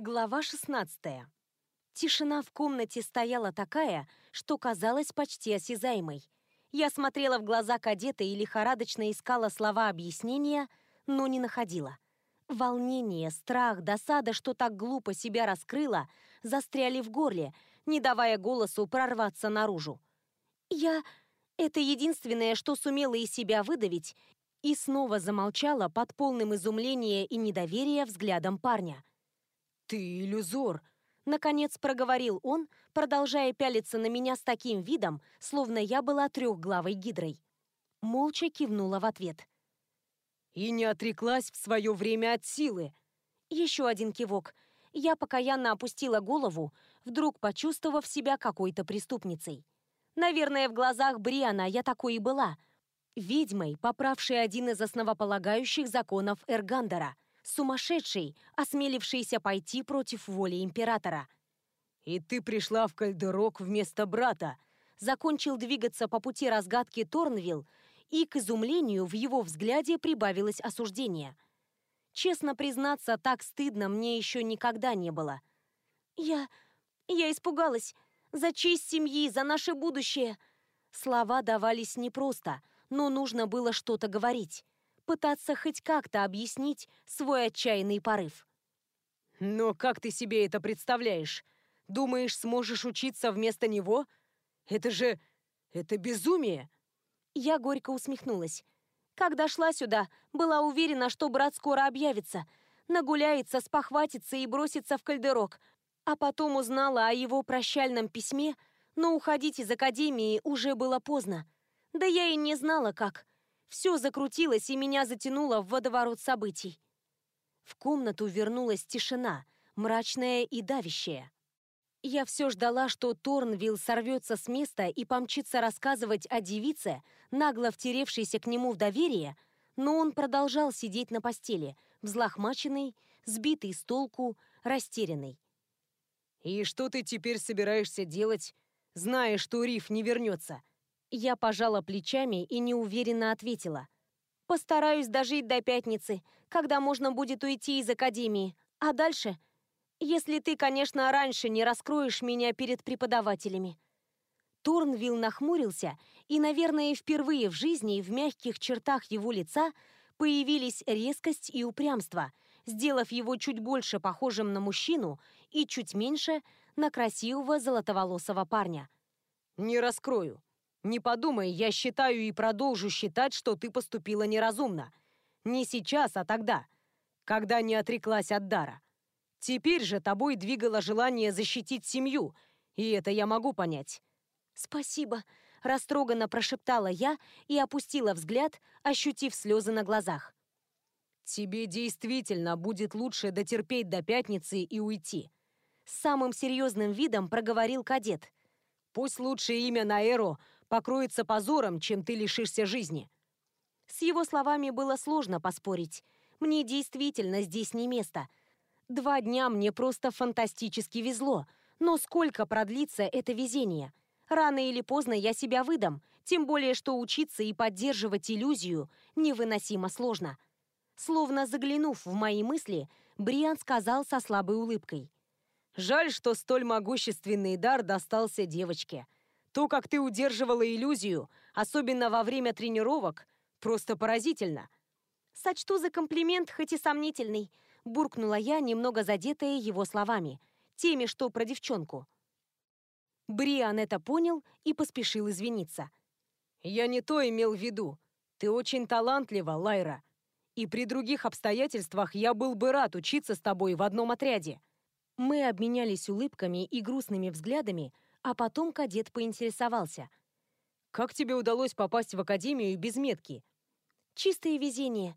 Глава 16. Тишина в комнате стояла такая, что казалась почти осязаемой. Я смотрела в глаза кадета и лихорадочно искала слова объяснения, но не находила. Волнение, страх, досада, что так глупо себя раскрыла, застряли в горле, не давая голосу прорваться наружу. Я... Это единственное, что сумела из себя выдавить, и снова замолчала под полным изумления и недоверия взглядом парня. «Ты иллюзор!» Наконец проговорил он, продолжая пялиться на меня с таким видом, словно я была трехглавой гидрой. Молча кивнула в ответ. «И не отреклась в свое время от силы!» Еще один кивок. Я покаянно опустила голову, вдруг почувствовав себя какой-то преступницей. Наверное, в глазах Бриана я такой и была. Ведьмой, поправшей один из основополагающих законов Эргандера — сумасшедший, осмелившийся пойти против воли императора. «И ты пришла в Кальдерок вместо брата», закончил двигаться по пути разгадки Торнвилл, и, к изумлению, в его взгляде прибавилось осуждение. Честно признаться, так стыдно мне еще никогда не было. «Я... я испугалась. За честь семьи, за наше будущее». Слова давались непросто, но нужно было что-то говорить пытаться хоть как-то объяснить свой отчаянный порыв. «Но как ты себе это представляешь? Думаешь, сможешь учиться вместо него? Это же... это безумие!» Я горько усмехнулась. Когда шла сюда, была уверена, что брат скоро объявится, нагуляется, спохватится и бросится в кальдерок, а потом узнала о его прощальном письме, но уходить из академии уже было поздно. Да я и не знала, как. Все закрутилось, и меня затянуло в водоворот событий. В комнату вернулась тишина, мрачная и давящая. Я все ждала, что Торнвилл сорвется с места и помчится рассказывать о девице, нагло втеревшейся к нему в доверие, но он продолжал сидеть на постели, взлохмаченный, сбитый с толку, растерянный. «И что ты теперь собираешься делать, зная, что Риф не вернется?» Я пожала плечами и неуверенно ответила. «Постараюсь дожить до пятницы, когда можно будет уйти из академии. А дальше? Если ты, конечно, раньше не раскроешь меня перед преподавателями». Торнвилл нахмурился, и, наверное, впервые в жизни в мягких чертах его лица появились резкость и упрямство, сделав его чуть больше похожим на мужчину и чуть меньше на красивого золотоволосого парня. «Не раскрою», не подумай, я считаю и продолжу считать, что ты поступила неразумно. Не сейчас, а тогда, когда не отреклась от дара. Теперь же тобой двигало желание защитить семью, и это я могу понять. «Спасибо», — растроганно прошептала я и опустила взгляд, ощутив слезы на глазах. «Тебе действительно будет лучше дотерпеть до пятницы и уйти», — с самым серьезным видом проговорил кадет. «Пусть лучше имя Наэро покроется позором, чем ты лишишься жизни». С его словами было сложно поспорить. Мне действительно здесь не место. Два дня мне просто фантастически везло. Но сколько продлится это везение? Рано или поздно я себя выдам, тем более что учиться и поддерживать иллюзию невыносимо сложно. Словно заглянув в мои мысли, Бриан сказал со слабой улыбкой. «Жаль, что столь могущественный дар достался девочке. То, как ты удерживала иллюзию, особенно во время тренировок, просто поразительно. «Сочту за комплимент, хоть и сомнительный», — буркнула я, немного задетая его словами, теми, что про девчонку. Бриан это понял и поспешил извиниться. «Я не то имел в виду. Ты очень талантлива, Лайра. И при других обстоятельствах я был бы рад учиться с тобой в одном отряде». Мы обменялись улыбками и грустными взглядами, а потом кадет поинтересовался. «Как тебе удалось попасть в академию без метки?» «Чистое везение.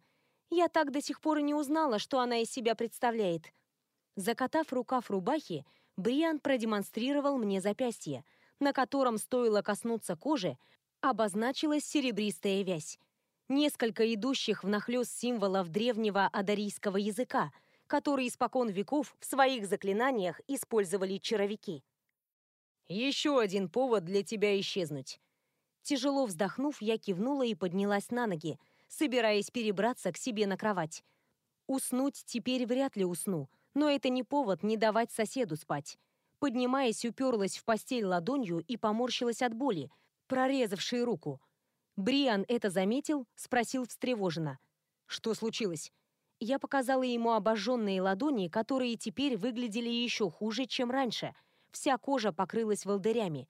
Я так до сих пор и не узнала, что она из себя представляет». Закатав рукав рубахи, Бриан продемонстрировал мне запястье, на котором стоило коснуться кожи, обозначилась серебристая вязь. Несколько идущих внахлёст символов древнего адарийского языка, который испокон веков в своих заклинаниях использовали чаровики. Еще один повод для тебя исчезнуть. Тяжело вздохнув, я кивнула и поднялась на ноги, собираясь перебраться к себе на кровать. Уснуть теперь вряд ли усну, Но это не повод не давать соседу спать. Поднимаясь, уперлась в постель ладонью и поморщилась от боли, прорезавшей руку. Бриан это заметил, спросил встревоженно. «Что случилось?» Я показала ему обожженные ладони, которые теперь выглядели еще хуже, чем раньше. Вся кожа покрылась волдырями.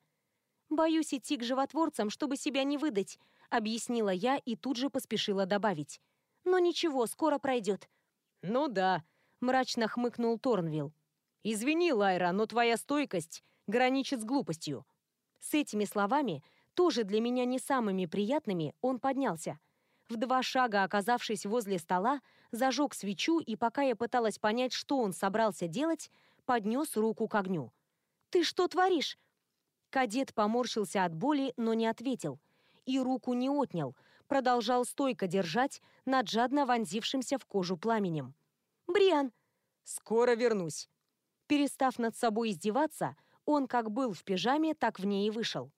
«Боюсь идти к животворцам, чтобы себя не выдать», — объяснила я и тут же поспешила добавить. «Но ничего, скоро пройдет». «Ну да», — мрачно хмыкнул Торнвилл. «Извини, Лайра, но твоя стойкость граничит с глупостью». С этими словами, тоже для меня не самыми приятными, он поднялся — в два шага оказавшись возле стола, зажег свечу и, пока я пыталась понять, что он собрался делать, поднес руку к огню. «Ты что творишь?» Кадет поморщился от боли, но не ответил. И руку не отнял, продолжал стойко держать над жадно вонзившимся в кожу пламенем. «Бриан!» «Скоро вернусь!» Перестав над собой издеваться, он как был в пижаме, так в ней и вышел.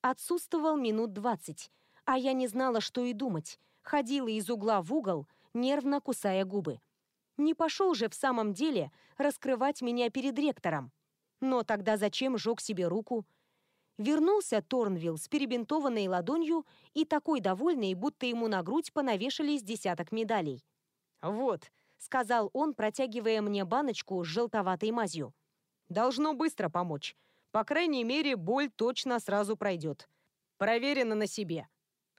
Отсутствовал минут двадцать, а я не знала, что и думать ходила из угла в угол, нервно кусая губы. Не пошел же в самом деле раскрывать меня перед ректором. Но тогда зачем жег себе руку? Вернулся Торнвилл с перебинтованной ладонью и такой довольный, будто ему на грудь понавешались десяток медалей. «Вот», — сказал он, протягивая мне баночку с желтоватой мазью. «Должно быстро помочь. По крайней мере, боль точно сразу пройдет. Проверено на себе».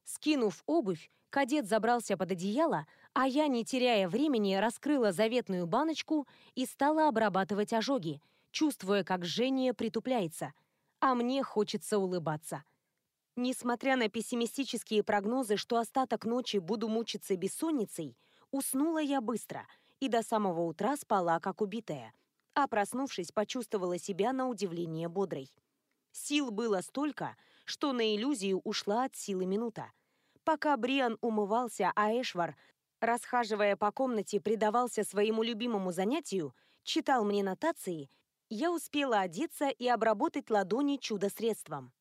Скинув обувь, Кадет забрался под одеяло, а я, не теряя времени, раскрыла заветную баночку и стала обрабатывать ожоги, чувствуя, как жжение притупляется. А мне хочется улыбаться. Несмотря на пессимистические прогнозы, что остаток ночи буду мучиться бессонницей, уснула я быстро и до самого утра спала, как убитая. А проснувшись, почувствовала себя на удивление бодрой. Сил было столько, что на иллюзию ушла от силы минута. Пока Бриан умывался, а Эшвар, расхаживая по комнате, предавался своему любимому занятию, читал мне нотации, я успела одеться и обработать ладони чудо-средством.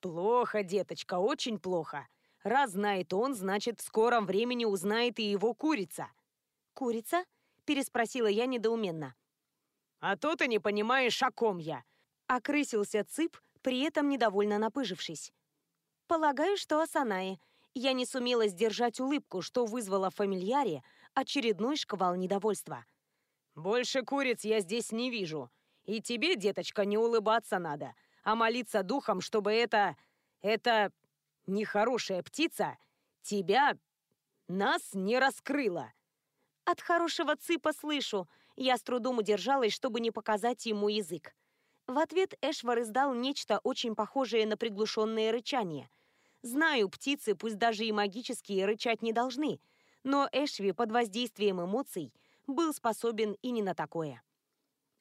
«Плохо, деточка, очень плохо. Раз знает он, значит, в скором времени узнает и его курица». «Курица?» – переспросила я недоуменно. «А то ты не понимаешь, о ком я!» – окрысился Цып, при этом недовольно напыжившись. «Полагаю, что о Санае», я не сумела сдержать улыбку, что вызвало в фамильяре очередной шквал недовольства. «Больше куриц я здесь не вижу. И тебе, деточка, не улыбаться надо, а молиться духом, чтобы это... это... нехорошая птица тебя... нас не раскрыла». От хорошего цыпа слышу. Я с трудом удержалась, чтобы не показать ему язык. В ответ Эшвар издал нечто очень похожее на приглушенное рычание – Знаю, птицы, пусть даже и магические, рычать не должны, но Эшви под воздействием эмоций был способен и не на такое.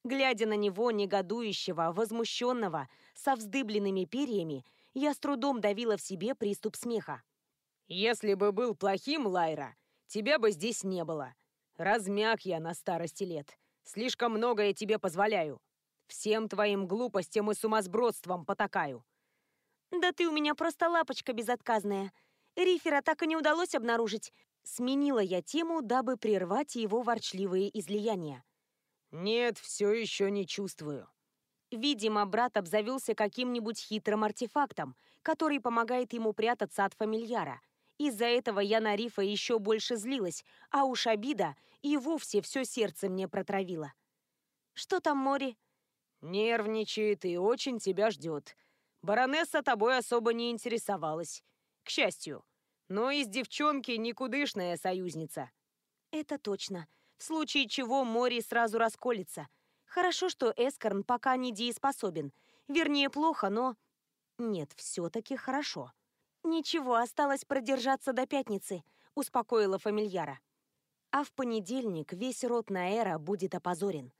Глядя на него, негодующего, возмущенного, со вздыбленными перьями, я с трудом давила в себе приступ смеха. «Если бы был плохим, Лайра, тебя бы здесь не было. Размяк я на старости лет. Слишком многое тебе позволяю. Всем твоим глупостям и сумасбродствам потакаю. «Да ты у меня просто лапочка безотказная. Рифера так и не удалось обнаружить». Сменила я тему, дабы прервать его ворчливые излияния. «Нет, все еще не чувствую». Видимо, брат обзавелся каким-нибудь хитрым артефактом, который помогает ему прятаться от фамильяра. Из-за этого я на Рифа еще больше злилась, а уж обида и вовсе все сердце мне протравила. «Что там море?» «Нервничает и очень тебя ждет», Баронесса тобой особо не интересовалась. К счастью. Но из девчонки никудышная союзница. Это точно. В случае чего море сразу расколется. Хорошо, что Эскорн пока не дееспособен. Вернее, плохо, но... Нет, все-таки хорошо. Ничего, осталось продержаться до пятницы, успокоила фамильяра. А в понедельник весь род Наэра будет опозорен.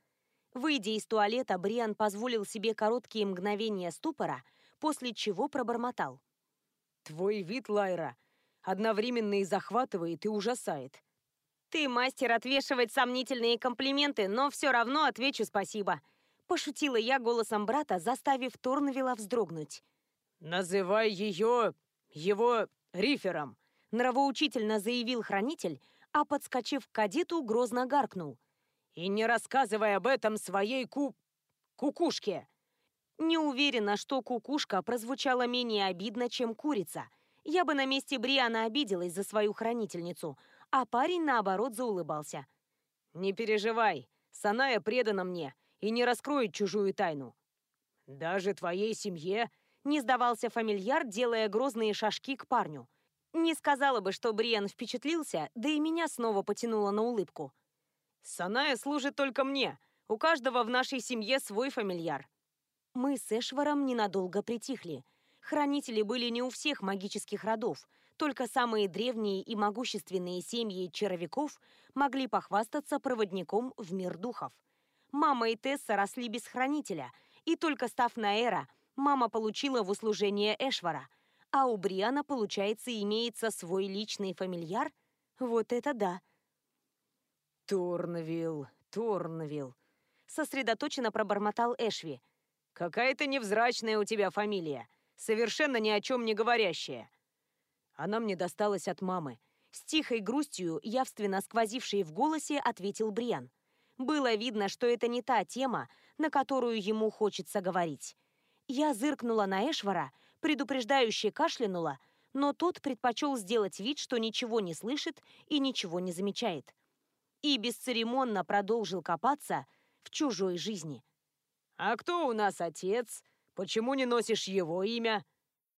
Выйдя из туалета, Бриан позволил себе короткие мгновения ступора, после чего пробормотал. «Твой вид, Лайра, одновременно и захватывает, и ужасает». «Ты мастер отвешивать сомнительные комплименты, но все равно отвечу спасибо», пошутила я голосом брата, заставив Торнвилла вздрогнуть. «Называй ее... его рифером», нравоучительно заявил хранитель, а, подскочив к кадету, грозно гаркнул. И не рассказывай об этом своей ку... кукушке. Не уверена, что кукушка прозвучала менее обидно, чем курица. Я бы на месте Бриана обиделась за свою хранительницу, а парень, наоборот, заулыбался. «Не переживай, Саная предана мне и не раскроет чужую тайну». «Даже твоей семье?» — не сдавался фамильяр, делая грозные шажки к парню. Не сказала бы, что Бриан впечатлился, да и меня снова потянуло на улыбку. «Саная служит только мне. У каждого в нашей семье свой фамильяр». Мы с Эшваром ненадолго притихли. Хранители были не у всех магических родов, только самые древние и могущественные семьи червяков могли похвастаться проводником в мир духов. Мама и Тесса росли без хранителя, и только став Наэра, мама получила в услужение Эшвара, а у Бриана, получается, имеется свой личный фамильяр? Вот это да! «Турнвилл, Турнвилл», — сосредоточенно пробормотал Эшви. «Какая-то невзрачная у тебя фамилия, совершенно ни о чем не говорящая». Она мне досталась от мамы. С тихой грустью, явственно сквозившей в голосе, ответил Бриан. Было видно, что это не та тема, на которую ему хочется говорить. Я зыркнула на Эшвара, предупреждающе кашлянула, но тот предпочел сделать вид, что ничего не слышит и ничего не замечает и бесцеремонно продолжил копаться в чужой жизни. «А кто у нас отец? Почему не носишь его имя?»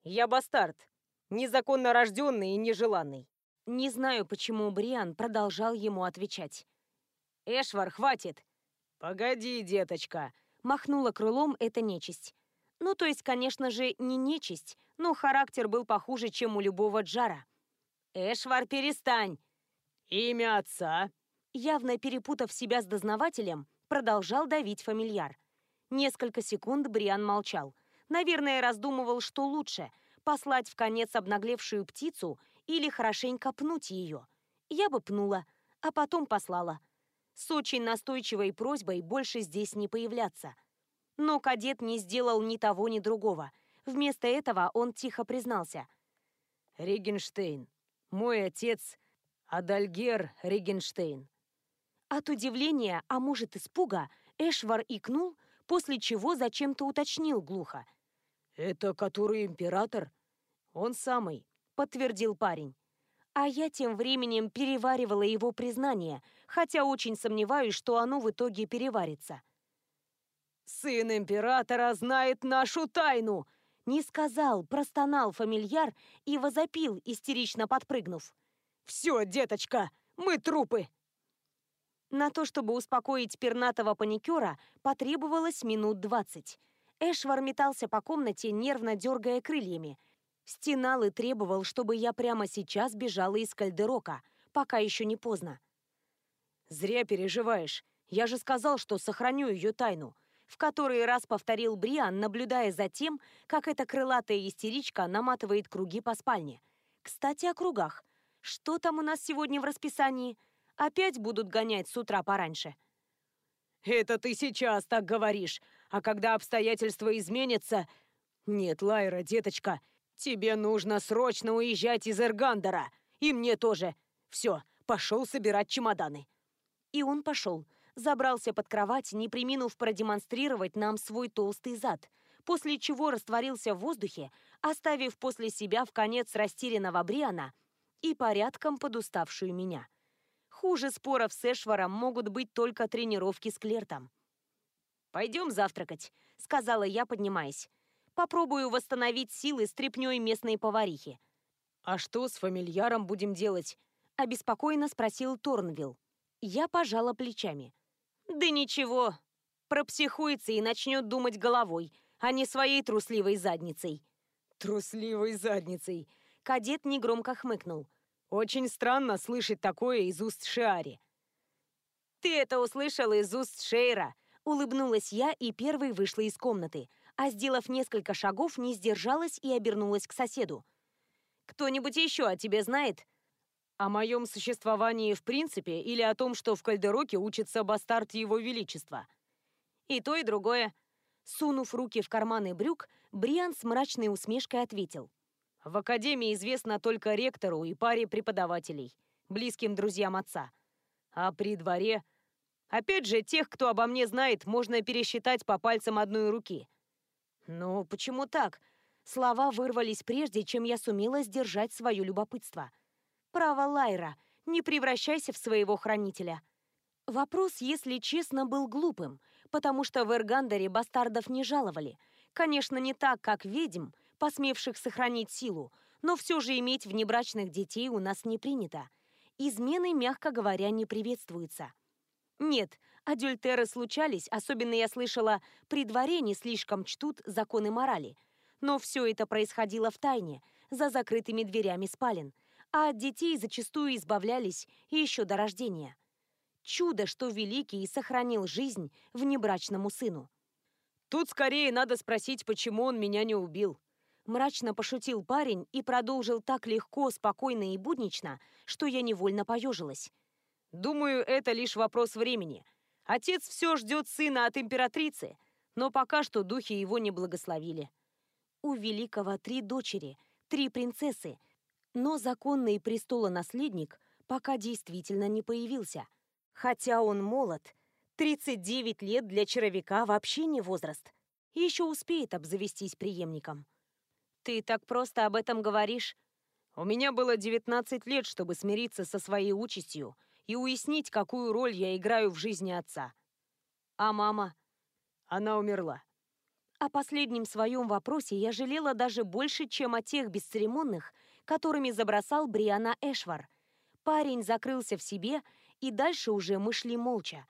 «Я бастард, незаконно рожденный и нежеланный». Не знаю, почему Бриан продолжал ему отвечать. «Эшвар, хватит!» «Погоди, деточка!» Махнула крылом эта нечисть. Ну, то есть, конечно же, не нечисть, но характер был похуже, чем у любого Джара. «Эшвар, перестань!» «Имя отца?» явно перепутав себя с дознавателем, продолжал давить фамильяр. Несколько секунд Бриан молчал. Наверное, раздумывал, что лучше – послать в конец обнаглевшую птицу или хорошенько пнуть ее. Я бы пнула, а потом послала. С очень настойчивой просьбой больше здесь не появляться. Но кадет не сделал ни того, ни другого. Вместо этого он тихо признался. «Регенштейн. Мой отец Адальгер Регенштейн. От удивления, а может испуга, Эшвар икнул, после чего зачем-то уточнил глухо. «Это который император?» «Он самый», — подтвердил парень. А я тем временем переваривала его признание, хотя очень сомневаюсь, что оно в итоге переварится. «Сын императора знает нашу тайну!» Не сказал, простонал фамильяр и возопил, истерично подпрыгнув. «Все, деточка, мы трупы!» На то, чтобы успокоить пернатого паникера, потребовалось минут двадцать. Эшвар метался по комнате, нервно дергая крыльями. Стенал и требовал, чтобы я прямо сейчас бежала из кальдерока, пока еще не поздно. «Зря переживаешь. Я же сказал, что сохраню ее тайну», в который раз повторил Бриан, наблюдая за тем, как эта крылатая истеричка наматывает круги по спальне. «Кстати, о кругах. Что там у нас сегодня в расписании?» Опять будут гонять с утра пораньше. Это ты сейчас так говоришь, а когда обстоятельства изменятся... Нет, Лайра, деточка, тебе нужно срочно уезжать из Эргандера. И мне тоже. Все, пошел собирать чемоданы. И он пошел. Забрался под кровать, не приминув продемонстрировать нам свой толстый зад, после чего растворился в воздухе, оставив после себя в конец растерянного Бриана и порядком подуставшую меня. Хуже споров с Эшваром могут быть только тренировки с Клертом. «Пойдем завтракать», — сказала я, поднимаясь. «Попробую восстановить силы стряпнёй местной поварихи». «А что с фамильяром будем делать?» — обеспокоенно спросил Торнвилл. Я пожала плечами. «Да ничего, пропсихуется и начнет думать головой, а не своей трусливой задницей». «Трусливой задницей!» Кадет негромко хмыкнул. Очень странно слышать такое из уст Шиари. «Ты это услышал из уст Шейра!» Улыбнулась я и первой вышла из комнаты, а, сделав несколько шагов, не сдержалась и обернулась к соседу. «Кто-нибудь еще о тебе знает?» «О моем существовании в принципе или о том, что в Кальдероке учится бастард Его Величества?» «И то, и другое». Сунув руки в карманы брюк, Бриан с мрачной усмешкой ответил. В академии известно только ректору и паре преподавателей, близким друзьям отца. А при дворе... Опять же, тех, кто обо мне знает, можно пересчитать по пальцам одной руки. Ну, почему так? Слова вырвались прежде, чем я сумела сдержать свое любопытство. Право, Лайра, не превращайся в своего хранителя. Вопрос, если честно, был глупым, потому что в Эргандере бастардов не жаловали. Конечно, не так, как ведьм, посмевших сохранить силу, но все же иметь внебрачных детей у нас не принято. Измены, мягко говоря, не приветствуются. Нет, адюльтеры случались, особенно я слышала, при дворе не слишком чтут законы морали. Но все это происходило в тайне, за закрытыми дверями спален, а от детей зачастую избавлялись еще до рождения. Чудо, что Великий сохранил жизнь внебрачному сыну. Тут скорее надо спросить, почему он меня не убил. Мрачно пошутил парень и продолжил так легко, спокойно и буднично, что я невольно поежилась. Думаю, это лишь вопрос времени. Отец все ждет сына от императрицы, но пока что духи его не благословили. У Великого три дочери, три принцессы, но законный престолонаследник пока действительно не появился. Хотя он молод, 39 лет для червяка вообще не возраст. Еще успеет обзавестись преемником. Ты так просто об этом говоришь? У меня было 19 лет, чтобы смириться со своей участью – и уяснить, какую роль я играю в жизни отца. А мама? Она умерла. О последнем своем вопросе я жалела даже больше, чем о тех бесцеремонных, которыми забросал Бриана Эшвар. Парень закрылся в себе, и дальше уже мы шли молча.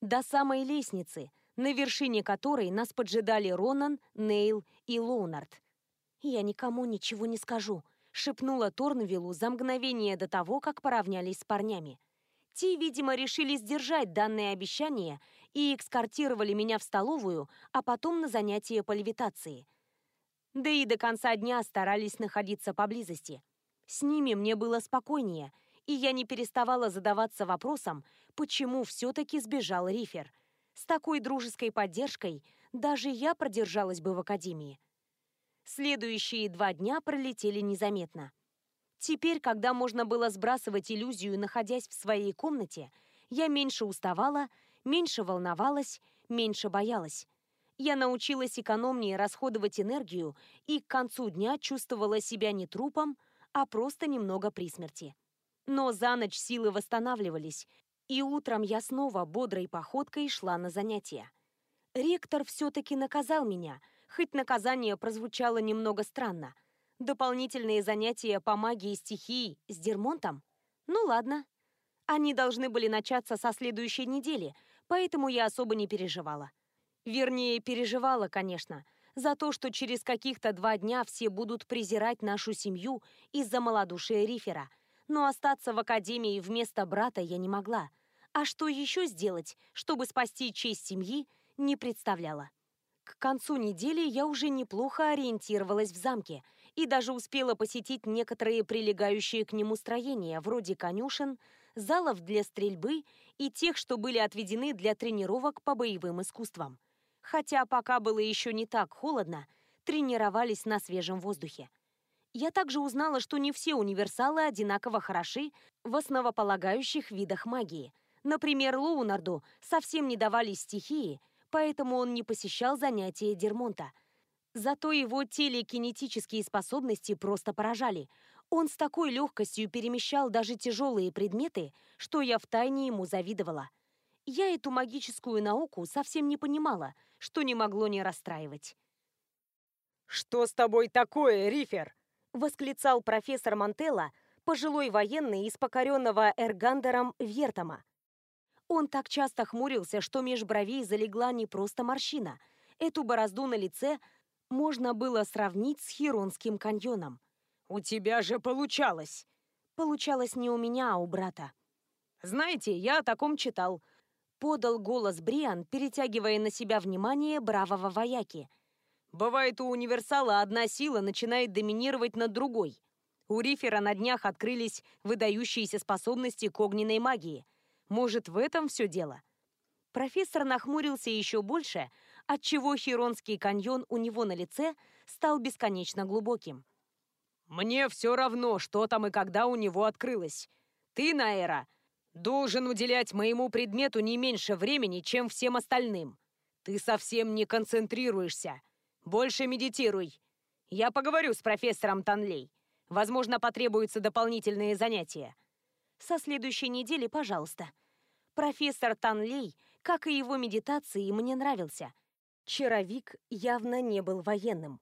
До самой лестницы, на вершине которой нас поджидали Ронан, Нейл и Лоунард. «Я никому ничего не скажу», — шепнула Торнвиллу за мгновение до того, как поравнялись с парнями. Те, видимо, решили сдержать данное обещание и экскортировали меня в столовую, а потом на занятия по левитации. Да и до конца дня старались находиться поблизости. С ними мне было спокойнее, и я не переставала задаваться вопросом, почему все-таки сбежал Рифер. С такой дружеской поддержкой даже я продержалась бы в академии. Следующие два дня пролетели незаметно. Теперь, когда можно было сбрасывать иллюзию, находясь в своей комнате, я меньше уставала, меньше волновалась, меньше боялась. Я научилась экономнее расходовать энергию и к концу дня чувствовала себя не трупом, а просто немного при смерти. Но за ночь силы восстанавливались, и утром я снова бодрой походкой шла на занятия. Ректор все-таки наказал меня, хоть наказание прозвучало немного странно – Дополнительные занятия по магии стихий с Дермонтом? Ну ладно. Они должны были начаться со следующей недели, поэтому я особо не переживала. Вернее, переживала, конечно, за то, что через каких-то два дня все будут презирать нашу семью из-за малодушия Рифера. Но остаться в академии вместо брата я не могла. А что еще сделать, чтобы спасти честь семьи, не представляла. К концу недели я уже неплохо ориентировалась в замке – и даже успела посетить некоторые прилегающие к нему строения, вроде конюшен, залов для стрельбы и тех, что были отведены для тренировок по боевым искусствам. Хотя пока было еще не так холодно, тренировались на свежем воздухе. Я также узнала, что не все универсалы одинаково хороши в основополагающих видах магии. Например, Лоунарду совсем не давались стихии, поэтому он не посещал занятия Дермонта – Зато его телекинетические способности просто поражали. Он с такой легкостью перемещал даже тяжелые предметы, что я втайне ему завидовала. Я эту магическую науку совсем не понимала, что не могло не расстраивать. «Что с тобой такое, Рифер?» — восклицал профессор Мантелла, пожилой военный из покоренного Эргандером Вертома. Он так часто хмурился, что меж бровей залегла не просто морщина. Эту борозду на лице можно было сравнить с Хиронским каньоном. «У тебя же получалось!» Получалось не у меня, а у брата. «Знаете, я о таком читал», — подал голос Бриан, перетягивая на себя внимание бравого вояки. «Бывает, у универсала одна сила начинает доминировать над другой. У Рифера на днях открылись выдающиеся способности к огненной магии. Может, в этом все дело?» Профессор нахмурился еще больше, отчего Хиронский каньон у него на лице стал бесконечно глубоким. «Мне все равно, что там и когда у него открылось. Ты, Наэра, должен уделять моему предмету не меньше времени, чем всем остальным. Ты совсем не концентрируешься. Больше медитируй. Я поговорю с профессором Танлей. Возможно, потребуются дополнительные занятия. Со следующей недели, пожалуйста. Профессор Танлей, как и его медитации, мне нравился. Чаровик явно не был военным.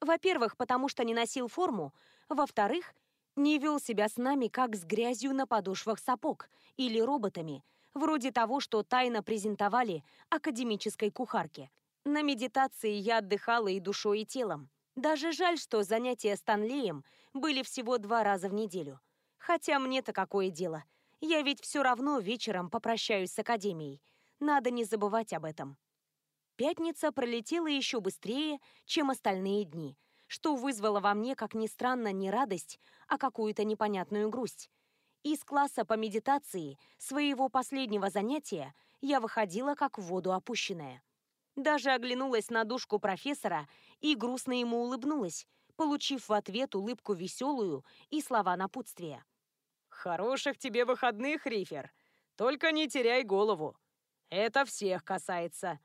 Во-первых, потому что не носил форму. Во-вторых, не вел себя с нами, как с грязью на подошвах сапог или роботами, вроде того, что тайно презентовали академической кухарке. На медитации я отдыхала и душой, и телом. Даже жаль, что занятия с Танлеем были всего два раза в неделю. Хотя мне-то какое дело. Я ведь все равно вечером попрощаюсь с Академией. Надо не забывать об этом. Пятница пролетела еще быстрее, чем остальные дни, что вызвало во мне, как ни странно, не радость, а какую-то непонятную грусть. Из класса по медитации, своего последнего занятия, я выходила как в воду опущенная. Даже оглянулась на душку профессора и грустно ему улыбнулась, получив в ответ улыбку веселую и слова напутствия. «Хороших тебе выходных, Рифер. Только не теряй голову. Это всех касается».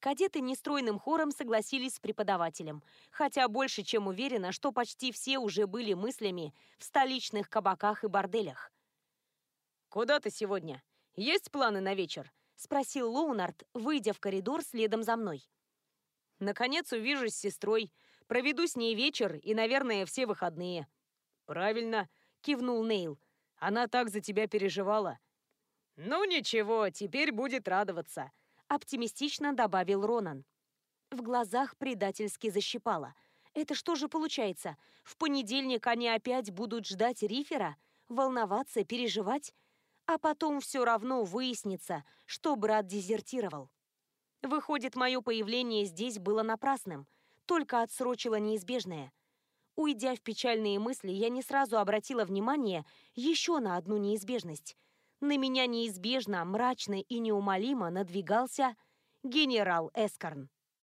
Кадеты нестройным хором согласились с преподавателем, хотя больше чем уверена, что почти все уже были мыслями в столичных кабаках и борделях. «Куда ты сегодня? Есть планы на вечер?» — спросил Лоунард, выйдя в коридор следом за мной. «Наконец увижусь с сестрой, проведу с ней вечер и, наверное, все выходные». «Правильно», — кивнул Нейл. «Она так за тебя переживала». «Ну ничего, теперь будет радоваться», оптимистично добавил Ронан. В глазах предательски защипало. Это что же получается? В понедельник они опять будут ждать рифера, волноваться, переживать, а потом все равно выяснится, что брат дезертировал. Выходит, мое появление здесь было напрасным, только отсрочило неизбежное. Уйдя в печальные мысли, я не сразу обратила внимание еще на одну неизбежность на меня неизбежно, мрачно и неумолимо надвигался генерал Эскорн.